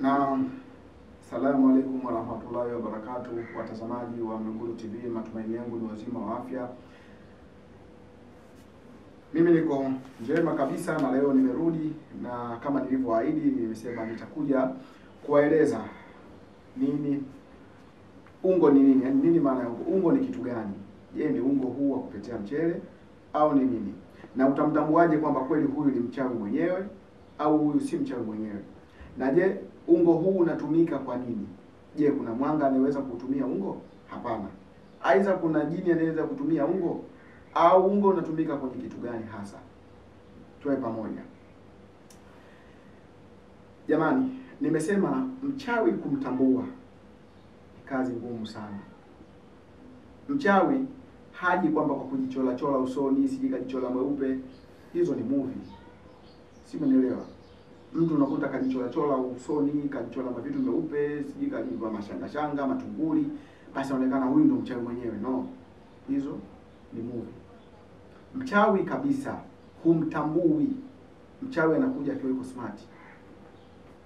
Na salamu alaikum warahmatullahi wabarakatu, watazamaji wa Mluguru TV, matumaini yangu ni wazima wa afya. Mimi niko njema kabisa, na leo nimerudi na kama nilivyoahidi, nimesema nitakuja kuwaeleza nini ungo ni nini, yaani nini maana ya ungo. Ungo ni kitu gani? Je, ni ungo huu wa kupetea mchele au ni nini? Na utamtambuaje kwamba kweli huyu ni mchawi mwenyewe au huyu si mchawi mwenyewe? Na je, ungo huu unatumika kwa nini? Je, kuna mwanga anayeweza kutumia ungo? Hapana. Aidha, kuna jini anayeweza kutumia ungo au ungo unatumika kwenye kitu gani hasa? Tuwe pamoja. Jamani, nimesema mchawi kumtambua ni kazi ngumu sana. Mchawi haji kwamba kwa kujichola chola usoni, sijui kajichola mweupe. Hizo ni movie, si mnielewa? Mtu unakuta kajicholachola usoni, kajichola mavitu meupe, sijui kajiva mashangashanga, matunguli, basi anaonekana huyu ndo mchawi mwenyewe. No, hizo ni movie. Mchawi kabisa humtambui. Mchawi anakuja akiwa yuko smart.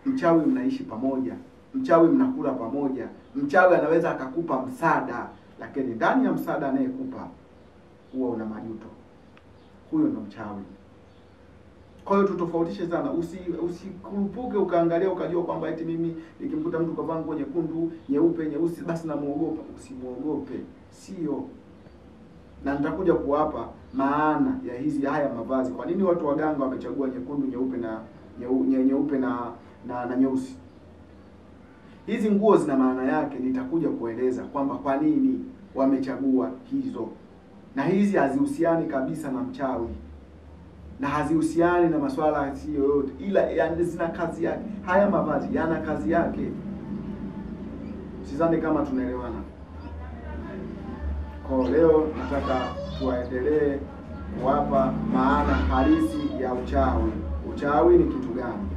Mchawi mnaishi pamoja, mchawi mnakula pamoja, mchawi anaweza akakupa msaada, lakini ndani ya msaada anayekupa huwa una majuto. Huyo ndo mchawi. Kwa hiyo tutofautishe sana, usi usikurupuke ukaangalia ukajua kwamba eti mimi nikimkuta mtu kavaa nguo nyekundu, nyeupe, nyeusi basi namuogopa. Usimuogope, sio. Na nitakuja kuwapa maana ya hizi haya mavazi. Kwa nini watu waganga wamechagua nyekundu, nyeupe na nye- nyeupe na na, na nyeusi? Hizi nguo zina maana yake, nitakuja kueleza kwamba kwa nini wamechagua hizo, na hizi hazihusiani kabisa na mchawi na hazihusiani na masuala si yoyote, ila yani zina kazi yake. Haya mavazi yana kazi yake. sizani kama tunaelewana. Kwa leo nataka tuwaendelee kuwapa maana halisi ya uchawi. Uchawi ni kitu gani?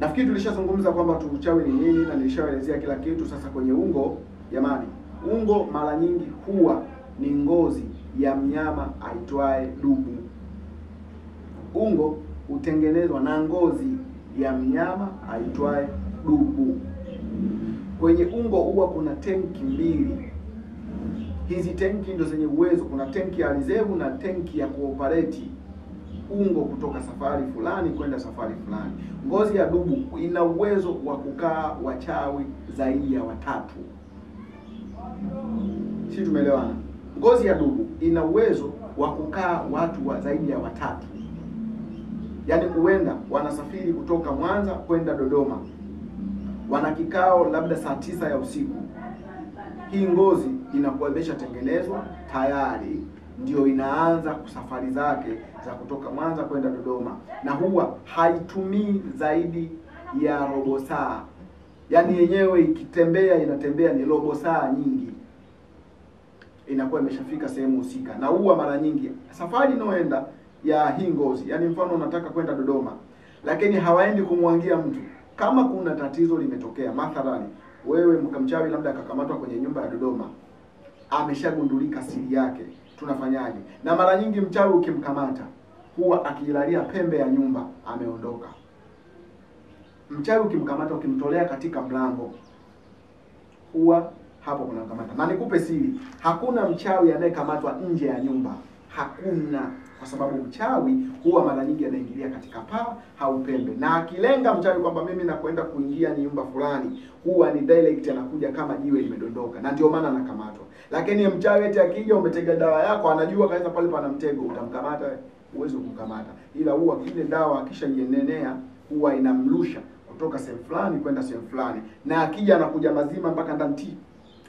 Nafikiri tulishazungumza kwamba uchawi ni nini na nilishaelezea kila kitu. Sasa kwenye ungo, jamani, ungo mara nyingi huwa ni ngozi ya mnyama aitwaye dubu. Ungo hutengenezwa na ngozi ya mnyama aitwaye dubu. Kwenye ungo huwa kuna tenki mbili. Hizi tenki ndo zenye uwezo, kuna tenki ya reserve na tenki ya kuopareti ungo kutoka safari fulani kwenda safari fulani. Ngozi ya dubu ina uwezo wa kukaa wachawi zaidi ya watatu. Si tumeelewana? Ngozi ya dubu ina uwezo wa kukaa watu wa zaidi ya watatu, yaani huenda wanasafiri kutoka Mwanza kwenda Dodoma, wana kikao labda saa tisa ya usiku. Hii ngozi inakuwa imeshatengenezwa tayari, ndio inaanza safari zake za kutoka Mwanza kwenda Dodoma, na huwa haitumii zaidi ya robo saa, yaani yenyewe ikitembea inatembea ni robo saa nyingi inakuwa imeshafika sehemu husika, na huwa mara nyingi safari inayoenda ya hii ngozi, yaani mfano unataka kwenda Dodoma, lakini hawaendi kumwangia mtu. Kama kuna tatizo limetokea, mathalani wewe mkamchawi labda akakamatwa kwenye nyumba ya Dodoma, ameshagundulika siri yake, tunafanyaje? Na mara nyingi mchawi ukimkamata, huwa akilalia pembe ya nyumba, ameondoka. Mchawi ukimkamata, ukimtolea katika mlango, huwa hapo kuna kamata. Na nikupe siri, hakuna mchawi anayekamatwa nje ya nyumba, hakuna, kwa sababu mchawi huwa mara nyingi anaingilia katika paa au pembe, na akilenga mchawi kwamba mimi nakwenda kuingia ni nyumba fulani, huwa ni direct, anakuja kama jiwe limedondoka, na ndio maana anakamatwa. Lakini mchawi eti akija, umetega dawa yako, anajua kabisa pale pana mtego, utamkamata uwezo kumkamata, ila huwa kile dawa akishajienenea huwa inamlusha kutoka sehemu fulani kwenda sehemu fulani, na akija anakuja mazima mpaka ndani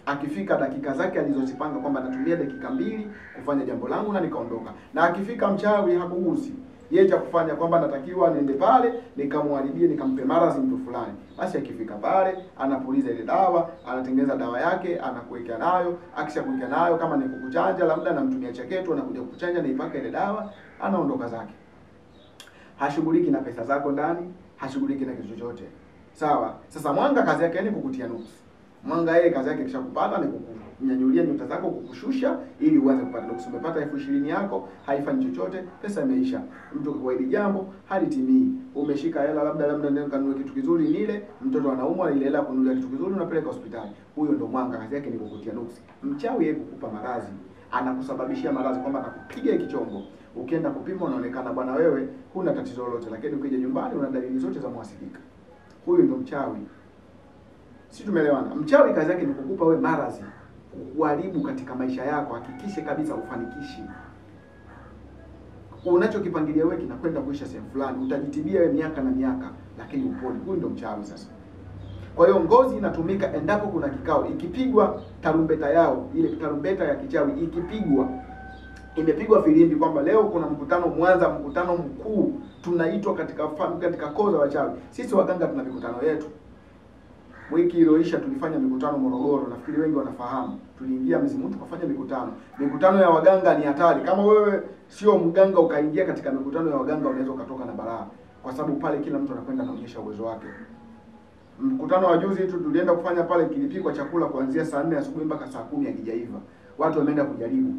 akifika dakika zake alizozipanga kwamba natumia dakika mbili kufanya jambo langu na nikaondoka. Na akifika mchawi hakugusi yeye cha kufanya kwamba natakiwa niende pale nikamwharibie nikampe maradhi mtu fulani. Basi akifika pale anapuliza ile dawa, anatengeneza dawa yake, anakuwekea nayo. Akishakuwekea nayo, kama ni kukuchanja, labda anamtumia cheketu, anakuja kukuchanja, naipaka ile dawa, anaondoka zake. Hashughuliki na pesa zako ndani, hashughuliki na kitu chochote. Sawa. Sasa mwanga kazi yake ni kukutia nuksi Mwanga yeye kazi yake kishakupata ni kukunyanyulia nyota zako, kukushusha ili uanze kupata Ndio Umepata elfu ishirini yako haifanyi chochote, pesa imeisha. Mtu kuahidi jambo halitimii. Umeshika hela, labda labda ndio kanunue kitu kizuri nile, mtoto anaumwa, ile hela kununulia kitu kizuri unapeleka hospitali. Huyo ndo mwanga, kazi yake ni kukutia nuksi. Mchawi yeye kukupa maradhi, anakusababishia maradhi kwamba anakupiga kichongo. Ukienda kupima unaonekana bwana, wewe huna tatizo lolote, lakini ukija nyumbani una dalili zote za mwasilika. Huyu ndo mchawi. Si tumeelewana? Mchawi kazi yake ni kukupa we maradhi, kuharibu katika maisha yako, hakikishe kabisa ufanikishi. Unachokipangilia wewe kinakwenda kuisha sehemu fulani, utajitibia wewe miaka na miaka, lakini uponi. Huyu ndo mchawi sasa. Kwa hiyo ngozi inatumika endapo kuna kikao, ikipigwa tarumbeta yao, ile tarumbeta ya kichawi ikipigwa, imepigwa filimbi kwamba leo kuna mkutano Mwanza, mkutano mkuu, tunaitwa katika katika koo za wachawi. Sisi waganga tuna mikutano yetu. Wiki iliyoisha tulifanya mikutano Morogoro, nafikiri wengi wanafahamu. Tuliingia Mzimu tukafanya mikutano. Mikutano ya waganga ni hatari. Kama wewe sio mganga ukaingia katika mikutano ya waganga, unaweza ukatoka na balaa, kwa sababu pale kila mtu anakwenda anaonyesha uwezo wake. Mkutano wa juzi tu tulienda kufanya pale, kilipikwa chakula kuanzia saa nne asubuhi mpaka saa kumi hakijaiva. Watu wameenda kujaribu,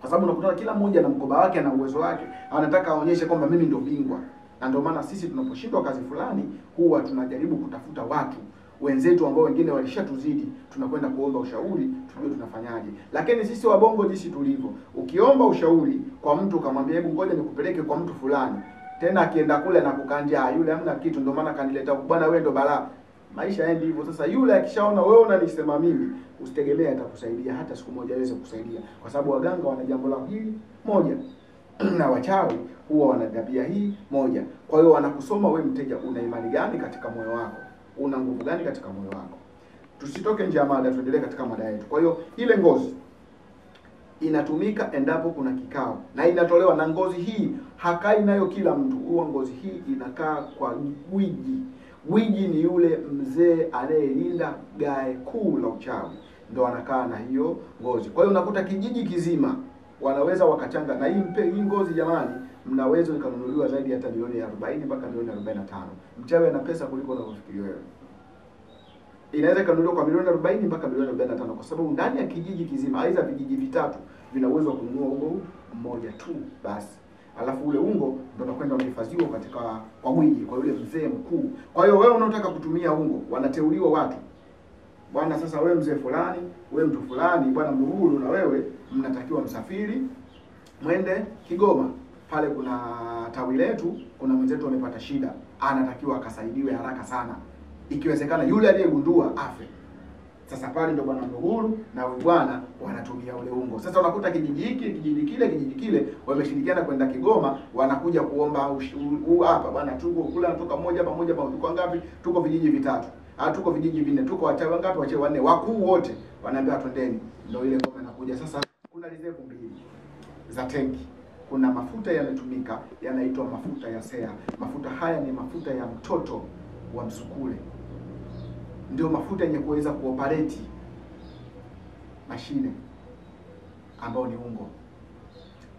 kwa sababu unakutana kila mmoja na mkoba wake na uwezo wake, anataka aonyeshe kwamba mimi ndio bingwa. Na ndio maana sisi tunaposhindwa kazi fulani, huwa tunajaribu kutafuta watu wenzetu ambao wengine walishatuzidi, tunakwenda kuomba ushauri tujue tunafanyaje. Lakini sisi wabongo jinsi tulivyo, ukiomba ushauri kwa mtu ukamwambia, hebu ngoja nikupeleke kwa mtu fulani, tena akienda kule na kukanja yule hamna kitu, ndio maana kanileta bwana, wewe ndo balaa. Maisha yaendi hivyo. Sasa yule akishaona wewe unanisema mimi, usitegemee atakusaidia hata siku moja aweze kusaidia, kwa sababu waganga wana jambo la hili moja na wachawi huwa wana tabia hii moja. Kwa hiyo wanakusoma we mteja, una imani gani katika moyo wako, una nguvu gani katika moyo wako. Tusitoke nje ya mada, tuendelee katika mada yetu. Kwa hiyo ile ngozi inatumika endapo kuna kikao na inatolewa na ngozi hii hakai nayo kila mtu. Huwa ngozi hii inakaa kwa gwiji. Gwiji ni yule mzee anayelinda gae kuu la uchawi, ndo anakaa na hiyo ngozi. Kwa hiyo unakuta kijiji kizima wanaweza wakachanga na hii hii ngozi jamani, mnaweza ikanunuliwa zaidi hata milioni 40 mpaka milioni 45. Mchawi ana pesa kuliko unavyofikiri wewe. Inaweza ikanunuliwa kwa milioni 40 mpaka milioni 45 kwa sababu ndani ya kijiji kizima, aidha vijiji vitatu vina uwezo wa kununua ungo mmoja tu basi. Alafu ule ungo ndo unakwenda unahifadhiwa katika kwa mwiji, kwa yule mzee mkuu. Kwa hiyo wewe unaotaka kutumia ungo, wanateuliwa watu bwana, sasa wewe mzee fulani, wewe mtu fulani, bwana Mruhulu na wewe mnatakiwa msafiri mwende Kigoma. Pale kuna tawi letu, kuna mwenzetu amepata shida, anatakiwa akasaidiwe haraka sana, ikiwezekana yule aliyegundua afe. Sasa pale ndo bwana Mluguru na bwana wanatumia ule ungo. Sasa unakuta kijiji hiki kijiji kile kijiji kile wameshirikiana kwenda Kigoma, wanakuja kuomba huu hapa bwana, tuko kula anatoka moja pamoja pa tuko ngapi? Tuko vijiji vitatu. Ah, tuko vijiji vinne, tuko wachawi wangapi? Wachawi wanne, wakuu wote wanaambia twendeni. Ndio ile ngoma inakuja. Sasa kuna reserve mbili za tenki. Kuna mafuta yanatumika yanaitwa mafuta ya sea. Mafuta haya ni mafuta ya mtoto wa msukule, ndio mafuta yenye kuweza kuoperate mashine ambao ni ungo.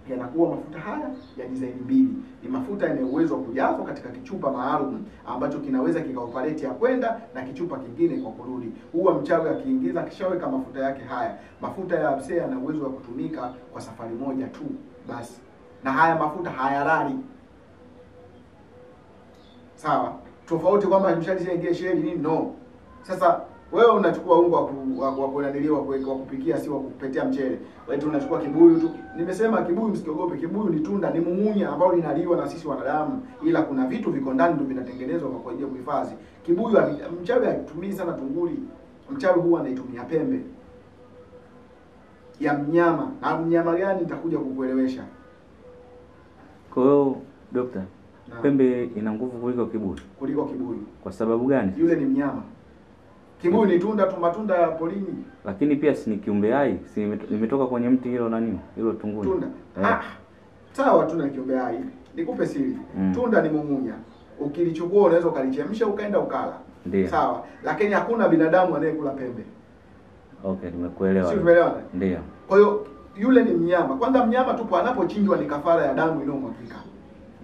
Yanakuwa mafuta haya ya design mbili, ni mafuta yenye uwezo wa kujazwa katika kichupa maalum ambacho kinaweza kikaoperate ya kwenda na kichupa kingine kwa kurudi. Huwa mchawi akiingiza, akishaweka mafuta yake haya, mafuta ya absea yana uwezo wa kutumika kwa safari moja tu basi, na haya mafuta hayalali. Sawa, tofauti kwamba mshali ingie sheli nini, no. Sasa wewe unachukua ungo wa kunanili wa kupikia, si wa kupetea mchele. Wewe tu unachukua kibuyu tu. Nimesema kibuyu, msikiogope. Kibuyu ni tunda, ni mumunya ambao linaliwa na sisi wanadamu, ila kuna vitu viko ndani ndio vinatengenezwa kwa ajili ya kuhifadhi. Kibuyu mchawi hatumii sana tunguli. Mchawi huwa anaitumia pembe ya mnyama. Na mnyama gani nitakuja kukuelewesha. Kwa hiyo dokta, pembe ina nguvu kuliko kiburi. Kuliko kiburi. Kwa sababu gani? Yule ni mnyama. Kiburi ni tunda tu, matunda ya porini. Lakini pia si ni kiumbe hai, si nimetoka kwenye mti hilo nani? Hilo tunguni. Tunda. Eh. Ah. Sawa, tuna kiumbe hai. Nikupe siri. Mm. Tunda ni mumunya. Ukilichukua unaweza ukalichemsha ukaenda ukala. Ndiyo. Sawa, lakini hakuna binadamu anayekula pembe. Okay, nimekuelewa. Si umeelewana? Ndio. Kwa hiyo yule ni mnyama. Kwanza mnyama tupo anapochinjwa ni kafara ya damu inayomwagika.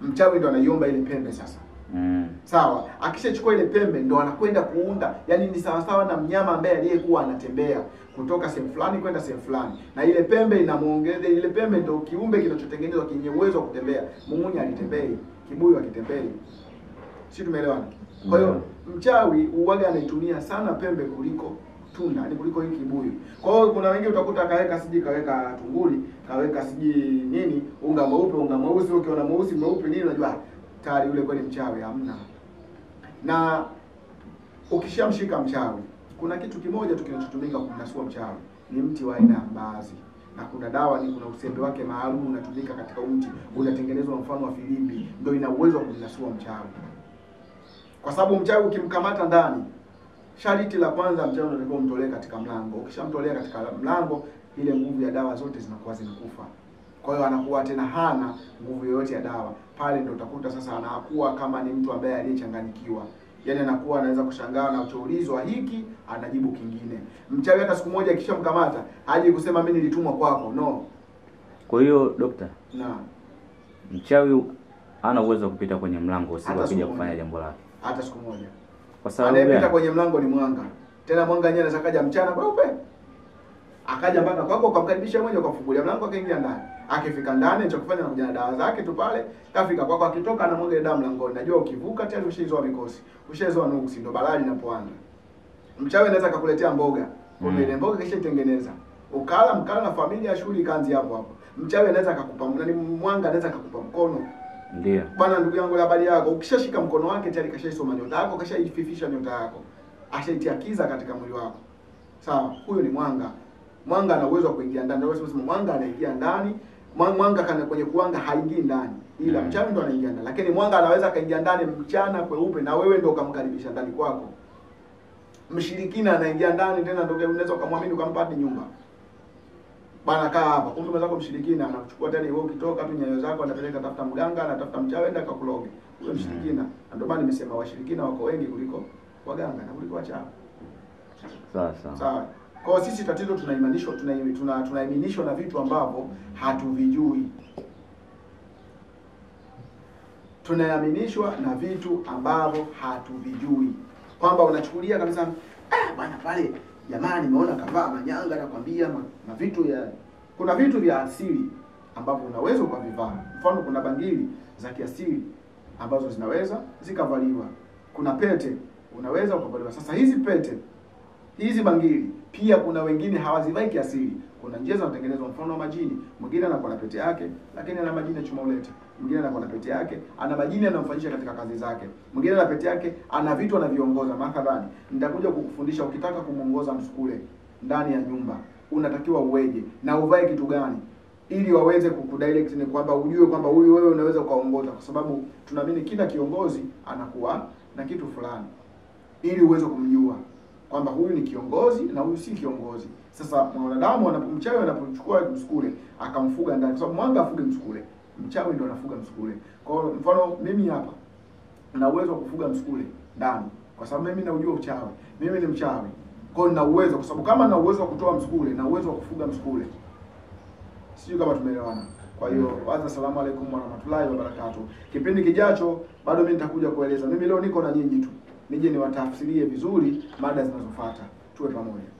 Mchawi ndo anaiomba ile pembe sasa. Mm. Sawa, akishachukua ile pembe ndo anakwenda kuunda, yani ni sawasawa sawa na mnyama ambaye aliyekuwa anatembea kutoka sehemu fulani kwenda sehemu fulani, na ile pembe inamuongeza. Ile pembe ndo kiumbe kinachotengenezwa kenye uwezo wa kutembea. Mung'unyi alitembei, kibuyu akitembei, si tumeelewana? Kwa hiyo mchawi uwaga anaitumia sana pembe kuliko tunda, ni kuliko hii kibuyu. Kwa hiyo kuna wengine utakuta kaweka siji kaweka tunguli, kaweka siji nini, unga mweupe, unga mweusi, ukiona mweusi mweupe nini, unajua tayari yule kweli mchawi hamna. Na ukishamshika mchawi, kuna kitu kimoja tu kinachotumika kumnasua mchawi, ni mti wa aina ya mbaazi, na kuna dawa ni kuna usembe wake maalum unatumika katika mti, unatengenezwa mfano wa filimbi, ndio ina uwezo wa kumnasua mchawi, kwa sababu mchawi ukimkamata ndani, sharti la kwanza mchawi unatakiwa umtolee katika mlango. Ukishamtolea katika mlango, ile nguvu ya dawa zote zinakuwa zinakufa. Kwa hiyo anakuwa tena hana nguvu yoyote ya dawa. Pale ndio utakuta sasa anakuwa kama ni mtu ambaye aliyechanganyikiwa. Yaani anakuwa anaweza kushangaa na kuchoulizwa hiki anajibu kingine. Mchawi hata siku moja akishamkamata haji kusema mimi nilitumwa kwako. No. Kwa hiyo dokta, Na mchawi hana uwezo wa kupita kwenye mlango akija siku kufanya jambo lake. hata siku moja. Kwa sababu Anayepita kwenye mlango ni mwanga. Tena mwanga yenyewe anaweza kaja mchana kweupe. Akaja mpaka kwako ukamkaribisha mwenye ukafungulia mlango akaingia ndani. Akifika ndani cha kufanya anakuja na dawa zake tu pale. Kafika kwako akitoka na mwanga damu mlangoni. Najua ukivuka tayari ushaizoa mikosi. Ushaizoa nuksi ndo balaa linapoanza. Mchawi anaweza kukuletea mboga. Kumbe Mm. ile mboga kisha itengeneza. Ukala mkala na familia shughuli kaanzia hapo hapo. Mchawi anaweza akakupa mwanga anaweza akakupa mkono. Ndio. Bwana ndugu yangu, habari yako. Ukishashika mkono wake tayari kashaisoma nyota yako, kashaififisha nyota yako, Ashaitiakiza katika mwili wako. Sawa, huyo ni mwanga. Mwanga ana uwezo wa kuingia ndani. Ndio unasema mwanga anaingia ndani. Mwanga kana kwenye kuanga haingii ndani, ila Mm. mchana ndo anaingia ndani, lakini mwanga anaweza kaingia ndani mchana kweupe, na wewe ndo ukamkaribisha ndani kwako. Mshirikina anaingia ndani tena, ndio unaweza ukamwamini ukampa hadi nyumba bana kaa hapa, kumbe mwenzako mshirikina anachukua tena wewe, ukitoka tu nyayo zako anapeleka tafuta mganga, anatafuta mchawi, enda akakuloge huyo mshirikina. Na Ndio maana nimesema washirikina wako wengi kuliko waganga na kuliko wachawi. Sawa sawa. Sawa. Kwa sisi tatizo tunaimanishwa tuna, tuna, tunaiminishwa na vitu ambavyo hatuvijui. Tunaaminishwa na vitu ambavyo hatuvijui, kwamba unachukulia kabisa ah, bwana pale jamaa nimeona kavaa manyanga, nakwambia ma, ma vitu ya kuna vitu vya asili ambavyo unaweza ukavivaa. Mfano, kuna bangili za kiasili ambazo zinaweza zikavaliwa. Kuna pete unaweza ukavaliwa. Sasa hizi pete hizi bangili pia kuna wengine hawazivai kiasili. Kuna njia zinatengenezwa, mfano wa majini. Mwingine anakuwa na pete yake, lakini ana majini chuma ulete. Mwingine anakuwa na pete yake, ana majini anamfanyisha katika kazi zake. Mwingine ana pete yake, ana vitu anaviongoza. Mathalani, nitakuja kukufundisha ukitaka kumuongoza msukule ndani ya nyumba, unatakiwa uweje na uvae kitu gani ili waweze kukudirect ni kwamba ujue kwamba huyu wewe unaweza ukaongoza, kwa sababu tunaamini kila kiongozi anakuwa na kitu fulani, ili uweze kumjua kwamba huyu ni kiongozi na huyu si kiongozi. Sasa mwanadamu anapomchawi anapomchukua msukule akamfuga ndani, kwa sababu mwanga afuge msukule, mchawi ndo anafuga msukule. Kwa hiyo mfano mimi hapa na uwezo wa kufuga msukule ndani, kwa sababu mimi naujua uchawi, mimi ni mchawi. Kwa hiyo nina uwezo, kwa sababu kama na uwezo wa kutoa msukule na uwezo wa kufuga msukule, sijui kama tumeelewana. Kwa hiyo waza, asalamu alaikum warahmatullahi wabarakatuh. Kipindi kijacho bado mimi nitakuja kueleza. Mimi leo niko na nyinyi tu, nije niwatafsirie vizuri mada zinazofuata. Tuwe pamoja.